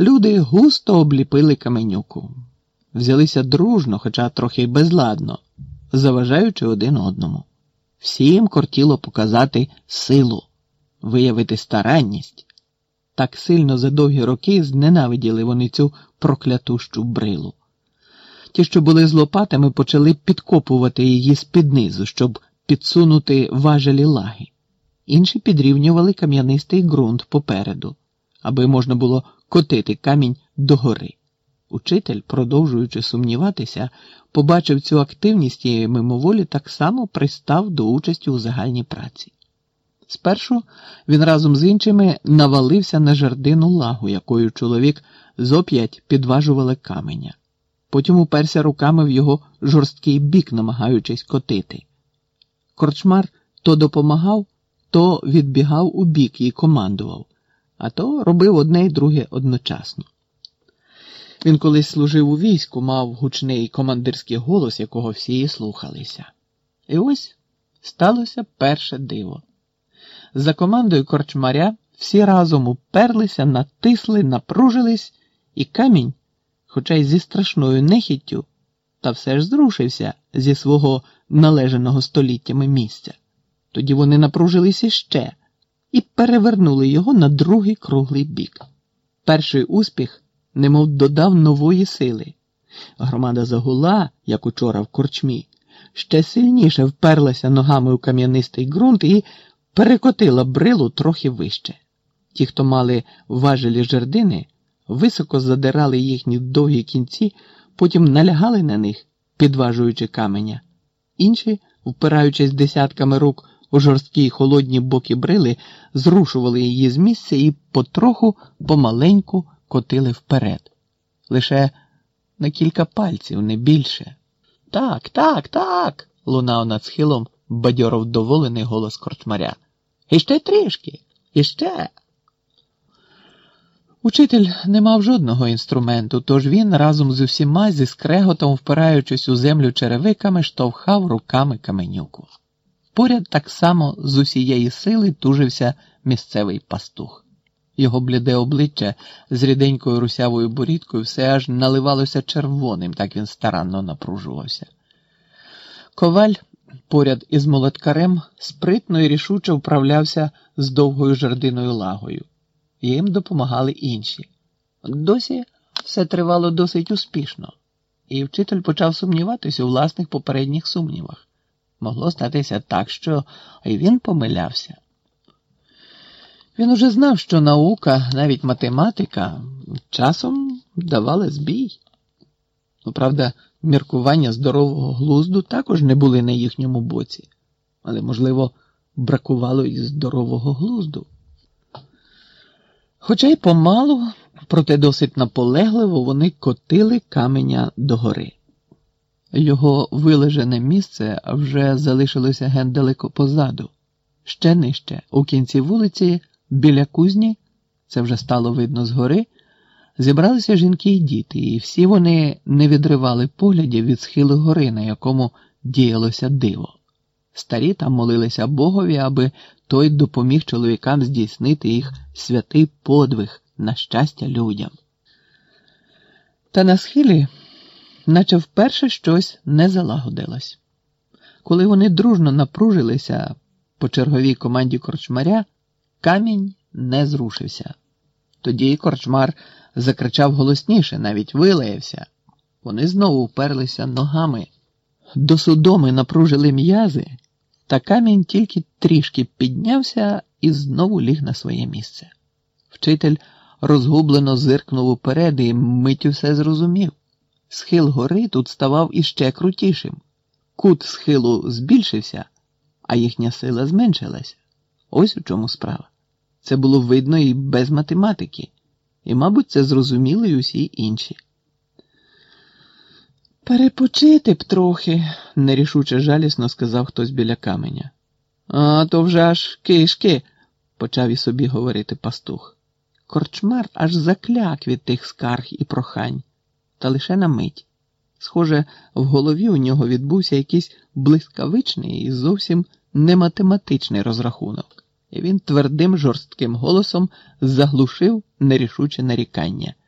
Люди густо обліпили каменюку, взялися дружно, хоча трохи й безладно, заважаючи один одному. Всім кортіло показати силу, виявити старанність. Так сильно за довгі роки зненавиділи вони цю проклятущу брилу. Ті, що були з лопатами, почали підкопувати її з-під щоб підсунути важелі лаги. Інші підрівнювали кам'янистий ґрунт попереду, аби можна було котити камінь догори. Учитель, продовжуючи сумніватися, побачив цю активність і мимоволі так само пристав до участі у загальній праці. Спершу він разом з іншими навалився на жердину лагу, якою чоловік зоп'ять підважували каменя. Потім уперся руками в його жорсткий бік, намагаючись котити. Корчмар то допомагав, то відбігав у бік і командував, а то робив одне й друге одночасно. Він колись служив у війську, мав гучний командирський голос, якого всі слухалися. І ось сталося перше диво. За командою корчмаря всі разом уперлися, натисли, напружились, і камінь, хоча й зі страшною нехіттю, та все ж зрушився зі свого належаного століттями місця. Тоді вони напружилися ще і перевернули його на другий круглий бік. Перший успіх немов додав нової сили. Громада загула, як учора в корчмі, ще сильніше вперлася ногами у кам'янистий ґрунт і перекотила брилу трохи вище. Ті, хто мали важелі жердини, високо задирали їхні довгі кінці, потім налягали на них, підважуючи каменя. Інші, впираючись десятками рук жорсткі й холодні боки брили, зрушували її з місця і потроху, помаленьку котили вперед. Лише на кілька пальців, не більше. Так, так, так. лунав над схилом бадьоро вдоволений голос корчмаря. Іще трішки, іще. Учитель не мав жодного інструменту, тож він разом з усіма зі скреготом, впираючись у землю черевиками, штовхав руками каменюку. Поряд так само з усієї сили тужився місцевий пастух. Його бліде обличчя з ріденькою русявою борідкою все аж наливалося червоним, так він старанно напружувався. Коваль поряд із молоткарем спритно і рішуче вправлявся з довгою жердиною лагою. Їм допомагали інші. Досі все тривало досить успішно, і вчитель почав сумніватися у власних попередніх сумнівах. Могло статися так, що і він помилявся. Він уже знав, що наука, навіть математика, часом давали збій. Ну, правда, міркування здорового глузду також не були на їхньому боці, але, можливо, бракувало і здорового глузду. Хоча й помалу, проте досить наполегливо вони котили каменя догори. Його вилежене місце вже залишилося ген далеко позаду, ще нижче, у кінці вулиці. Біля кузні, це вже стало видно згори, зібралися жінки і діти, і всі вони не відривали поглядів від схилу гори, на якому діялося диво. Старі там молилися Богові, аби той допоміг чоловікам здійснити їх святий подвиг на щастя людям. Та на схилі, наче вперше щось не залагодилось. Коли вони дружно напружилися по черговій команді корчмаря. Камінь не зрушився. Тоді корчмар закричав голосніше, навіть вилаявся. Вони знову вперлися ногами. До судоми напружили м'язи, та камінь тільки трішки піднявся і знову ліг на своє місце. Вчитель розгублено зиркнув уперед і миттю все зрозумів. Схил гори тут ставав іще крутішим. Кут схилу збільшився, а їхня сила зменшилася. Ось у чому справа. Це було видно і без математики, і, мабуть, це зрозуміли й усі інші. Перепочити б трохи, нерішуче жалісно сказав хтось біля каменя. А то вже аж кишки, почав і собі говорити пастух. Корчмар аж закляк від тих скарг і прохань, та лише на мить. Схоже, в голові у нього відбувся якийсь блискавичний і зовсім нематематичний розрахунок, і він твердим жорстким голосом заглушив нерішуче нарікання.